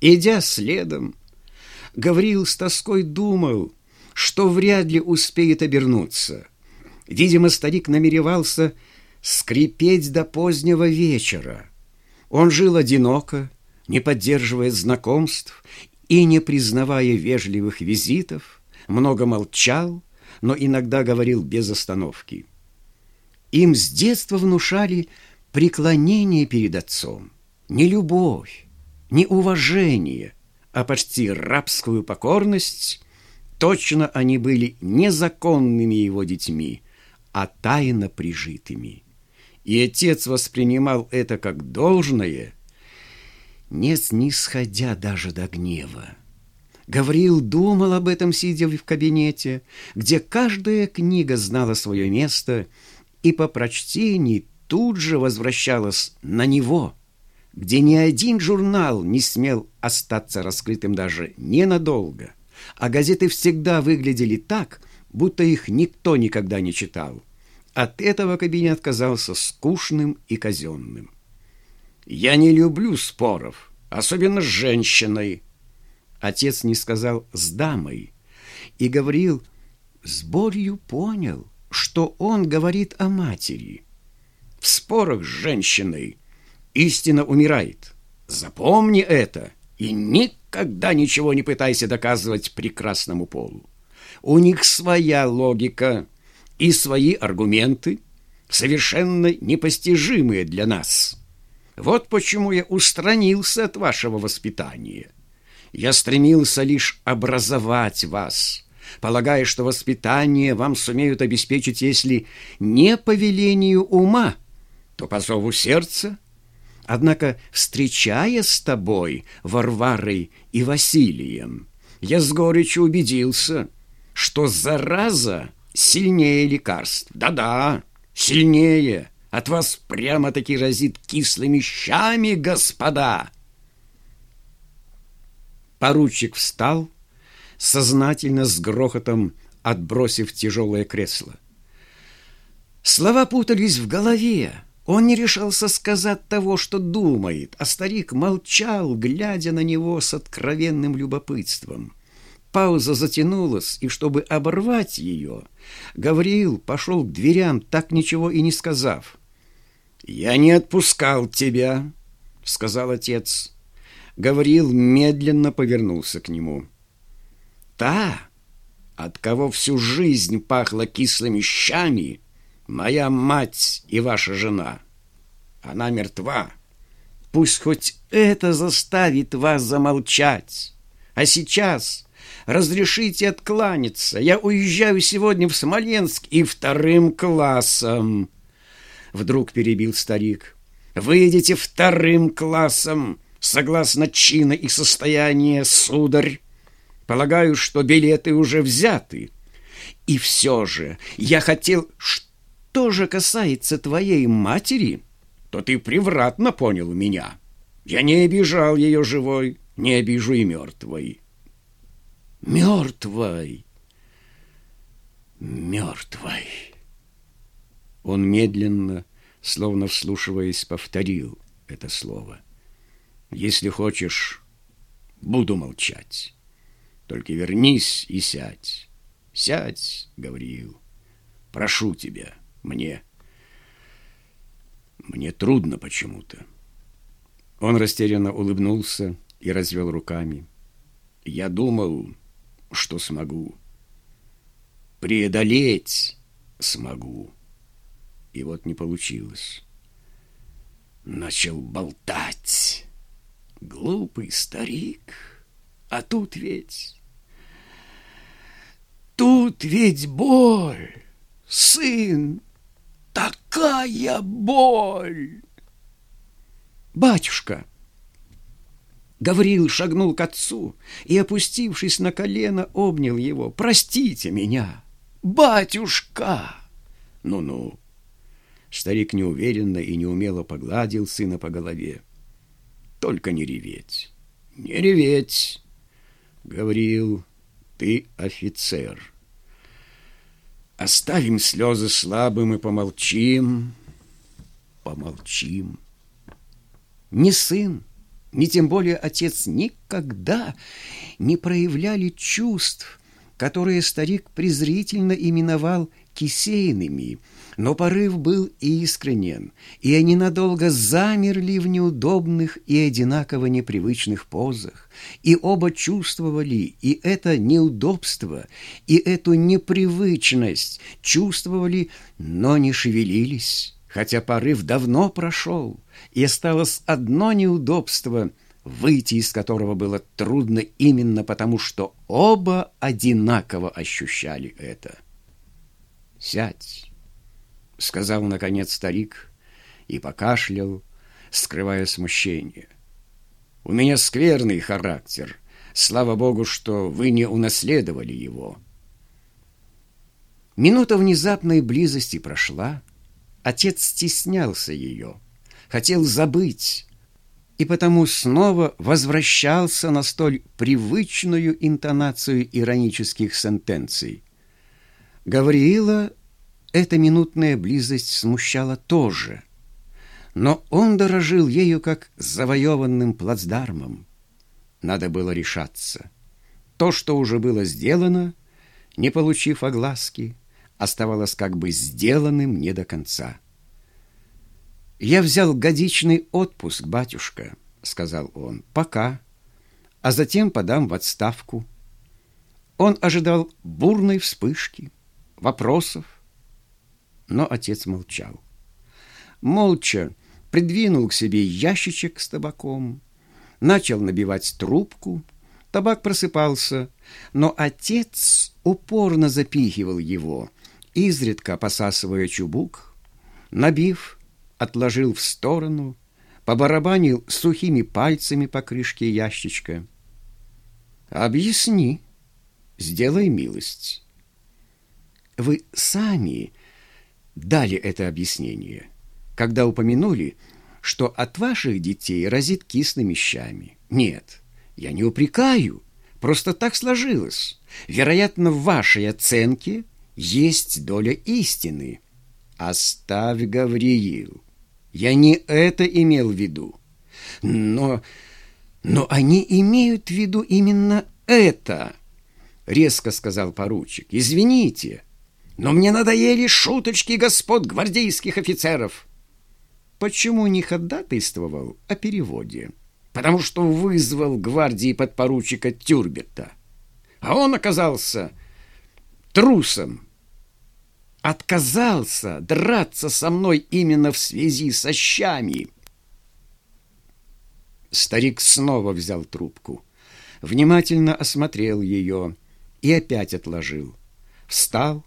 Идя следом, Гавриил с тоской думал, что вряд ли успеет обернуться. Видимо, старик намеревался скрипеть до позднего вечера. Он жил одиноко, не поддерживая знакомств и не признавая вежливых визитов, много молчал, но иногда говорил без остановки. Им с детства внушали преклонение перед отцом, не любовь, не уважение, а почти рабскую покорность. Точно они были незаконными его детьми, а тайно прижитыми. И отец воспринимал это как должное, не снисходя даже до гнева. Гавриил думал об этом, сидя в кабинете, где каждая книга знала свое место и по прочтении тут же возвращалась на него, где ни один журнал не смел остаться раскрытым даже ненадолго, а газеты всегда выглядели так, будто их никто никогда не читал. От этого кабинет казался скучным и казенным. «Я не люблю споров, особенно с женщиной», Отец не сказал «с дамой» и говорил с болью понял, что он говорит о матери. В спорах с женщиной истина умирает. Запомни это и никогда ничего не пытайся доказывать прекрасному полу. У них своя логика и свои аргументы, совершенно непостижимые для нас. Вот почему я устранился от вашего воспитания. Я стремился лишь образовать вас, полагая, что воспитание вам сумеют обеспечить, если не по велению ума, то по зову сердца. Однако, встречая с тобой, Варварой и Василием, я с горечью убедился, что зараза сильнее лекарств. Да-да, сильнее. От вас прямо-таки разит кислыми щами, господа. Поручик встал, сознательно с грохотом отбросив тяжелое кресло. Слова путались в голове. Он не решался сказать того, что думает, а старик молчал, глядя на него с откровенным любопытством. Пауза затянулась, и чтобы оборвать ее, Гавриил пошел к дверям, так ничего и не сказав. «Я не отпускал тебя», — сказал отец. Гавриил медленно повернулся к нему. «Та, от кого всю жизнь пахло кислыми щами, моя мать и ваша жена. Она мертва. Пусть хоть это заставит вас замолчать. А сейчас разрешите откланяться. Я уезжаю сегодня в Смоленск и вторым классом». Вдруг перебил старик. «Выйдете вторым классом» согласно чина и состояния, сударь. Полагаю, что билеты уже взяты. И все же я хотел, что же касается твоей матери, то ты превратно понял меня. Я не обижал ее живой, не обижу и мертвой. Мертвой! Мертвой! Он медленно, словно вслушиваясь, повторил это слово — если хочешь, буду молчать. Только вернись и сядь. Сядь, Гавриил. Прошу тебя, мне. Мне трудно почему-то. Он растерянно улыбнулся и развел руками. Я думал, что смогу. Преодолеть смогу. И вот не получилось. Начал болтать. Глупый старик. А тут ведь... Тут ведь боль, сын, такая боль. Батюшка, Гаврил шагнул к отцу и, опустившись на колено, обнял его. «Простите меня, батюшка!» «Ну-ну!» Старик неуверенно и неумело погладил сына по голове. Только не реветь. Не реветь, говорил, ты офицер. Оставим слезы слабым и помолчим, помолчим. Не сын, ни тем более отец никогда не проявляли чувств, которые старик презрительно именовал кисейными, но порыв был искренен, и они надолго замерли в неудобных и одинаково непривычных позах, и оба чувствовали и это неудобство, и эту непривычность, чувствовали, но не шевелились, хотя порыв давно прошел, и осталось одно неудобство — выйти из которого было трудно именно потому, что оба одинаково ощущали это. «Сядь», — сказал, наконец, старик и покашлял, скрывая смущение. «У меня скверный характер. Слава Богу, что вы не унаследовали его». Минута внезапной близости прошла. Отец стеснялся ее, хотел забыть, и потому снова возвращался на столь привычную интонацию иронических сентенций. Гавриила эта минутная близость смущала тоже, но он дорожил ею как завоеванным плацдармом. Надо было решаться. То, что уже было сделано, не получив огласки, оставалось как бы сделанным не до конца. «Я взял годичный отпуск, батюшка», — сказал он, — «пока, а затем подам в отставку». Он ожидал бурной вспышки, вопросов, но отец молчал. Молча придвинул к себе ящичек с табаком, начал набивать трубку, табак просыпался, но отец упорно запихивал его, изредка посасывая чубук, набив, отложил в сторону, побарабанил сухими пальцами по крышке ящичка. «Объясни, сделай милость». Вы сами дали это объяснение, когда упомянули, что от ваших детей разит кислыми щами. Нет, я не упрекаю, просто так сложилось. Вероятно, в вашей оценке есть доля истины. Оставь, Гавриил, я не это имел в виду. Но, но они имеют в виду именно это, резко сказал поручик. Извините, но мне надоели шуточки господ гвардейских офицеров. Почему не ходатайствовал о переводе? Потому что вызвал гвардии подпоручика Тюрберта. А он оказался трусом отказался драться со мной именно в связи со щами. Старик снова взял трубку, внимательно осмотрел ее и опять отложил. Встал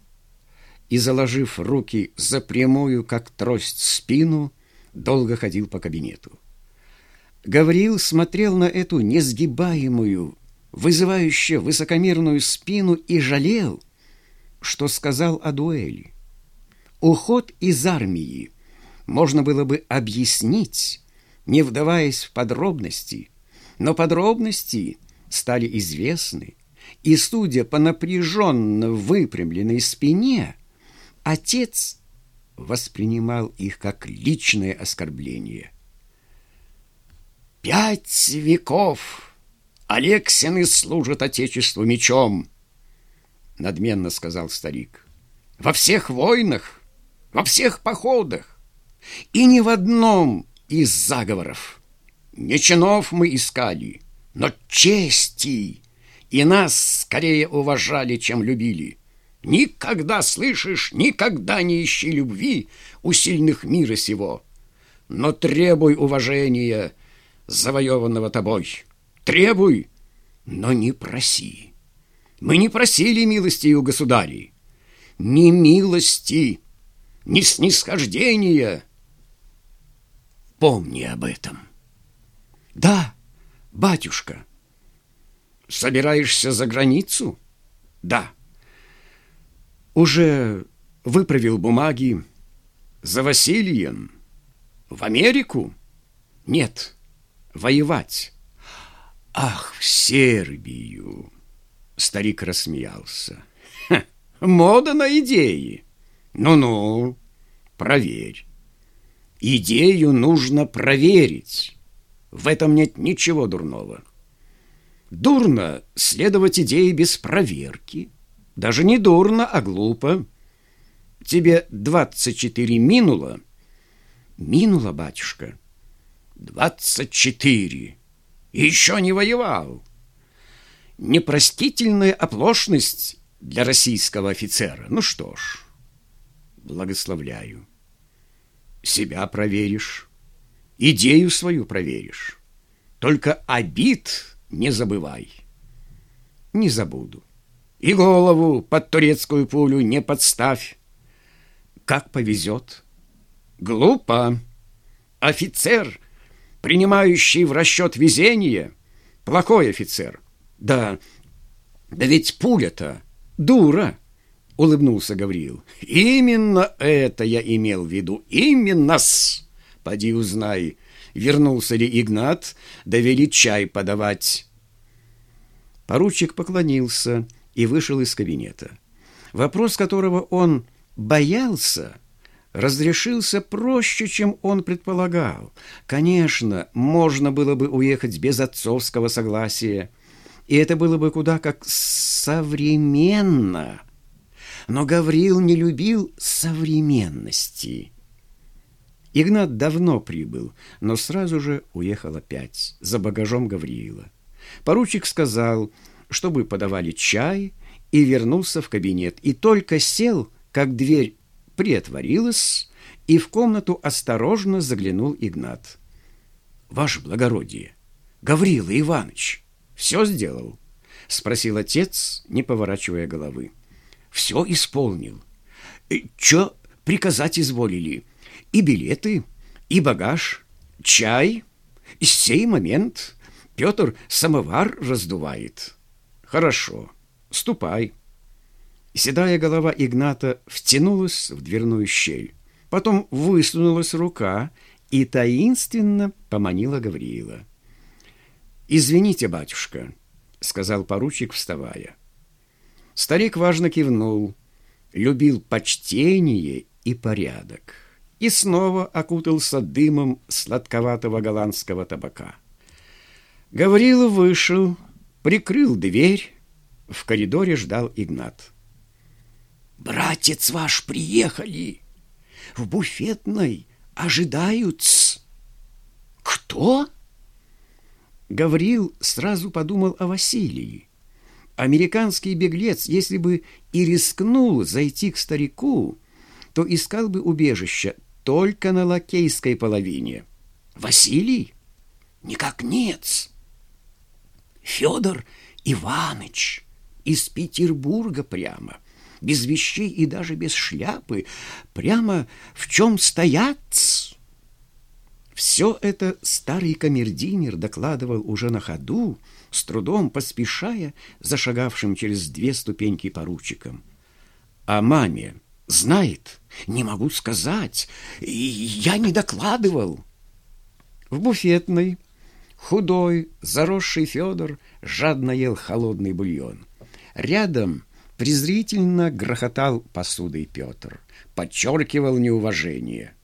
и, заложив руки за прямую, как трость, спину, долго ходил по кабинету. Гавриил смотрел на эту несгибаемую, вызывающую высокомерную спину и жалел — что сказал о дуэли. Уход из армии можно было бы объяснить, не вдаваясь в подробности, но подробности стали известны, и, судя по напряженно выпрямленной спине, отец воспринимал их как личное оскорбление. «Пять веков Алексины служат Отечеству мечом!» — надменно сказал старик. «Во всех войнах, во всех походах, и ни в одном из заговоров. Не чинов мы искали, но чести, и нас скорее уважали, чем любили. Никогда, слышишь, никогда не ищи любви у сильных мира сего, но требуй уважения, завоеванного тобой. Требуй, но не проси». Мы не просили милости у государей. Ни милости, ни снисхождения. Помни об этом. Да, батюшка. Собираешься за границу? Да. Уже выправил бумаги. За Василием? В Америку? Нет, воевать. Ах, в Сербию! Старик рассмеялся. мода на идеи. Ну-ну, проверь. Идею нужно проверить. В этом нет ничего дурного. Дурно следовать идее без проверки. Даже не дурно, а глупо. Тебе двадцать четыре минуло? Минуло, батюшка. Двадцать четыре. Еще не воевал. Непростительная оплошность для российского офицера. Ну что ж, благословляю. Себя проверишь, идею свою проверишь. Только обид не забывай. Не забуду. И голову под турецкую пулю не подставь. Как повезет. Глупо. Офицер, принимающий в расчет везение, плохой офицер. Да, да ведь пуля-то дура, улыбнулся Гавриил. Именно это я имел в виду. Именно-с. Поди узнай, вернулся ли Игнат, довели чай подавать. Поручик поклонился и вышел из кабинета. Вопрос, которого он боялся, разрешился проще, чем он предполагал. Конечно, можно было бы уехать без отцовского согласия, и это было бы куда как современно. Но Гавриил не любил современности. Игнат давно прибыл, но сразу же уехал опять за багажом Гавриила. Поручик сказал, чтобы подавали чай, и вернулся в кабинет. И только сел, как дверь приотворилась, и в комнату осторожно заглянул Игнат. «Ваше благородие, Гаврила Иванович, все сделал?» — спросил отец, не поворачивая головы. «Все исполнил. Че приказать изволили?» и билеты, и багаж, чай. И сей момент Петр самовар раздувает. Хорошо, ступай. Седая голова Игната втянулась в дверную щель. Потом высунулась рука и таинственно поманила Гавриила. «Извините, батюшка», — сказал поручик, вставая. Старик важно кивнул, любил почтение и порядок и снова окутался дымом сладковатого голландского табака. Гаврилов вышел, прикрыл дверь. В коридоре ждал Игнат. «Братец ваш приехали! В буфетной ожидают «Кто?» Гаврил сразу подумал о Василии. Американский беглец, если бы и рискнул зайти к старику, то искал бы убежища только на лакейской половине. Василий? Никак нет. Федор Иваныч из Петербурга прямо, без вещей и даже без шляпы, прямо в чем стоят. Все это старый камердинер докладывал уже на ходу, с трудом поспешая зашагавшим через две ступеньки поручиком. А маме Знает? Не могу сказать. Я не докладывал. В буфетной худой, заросший Федор жадно ел холодный бульон. Рядом презрительно грохотал посудой Петр, подчеркивал неуважение —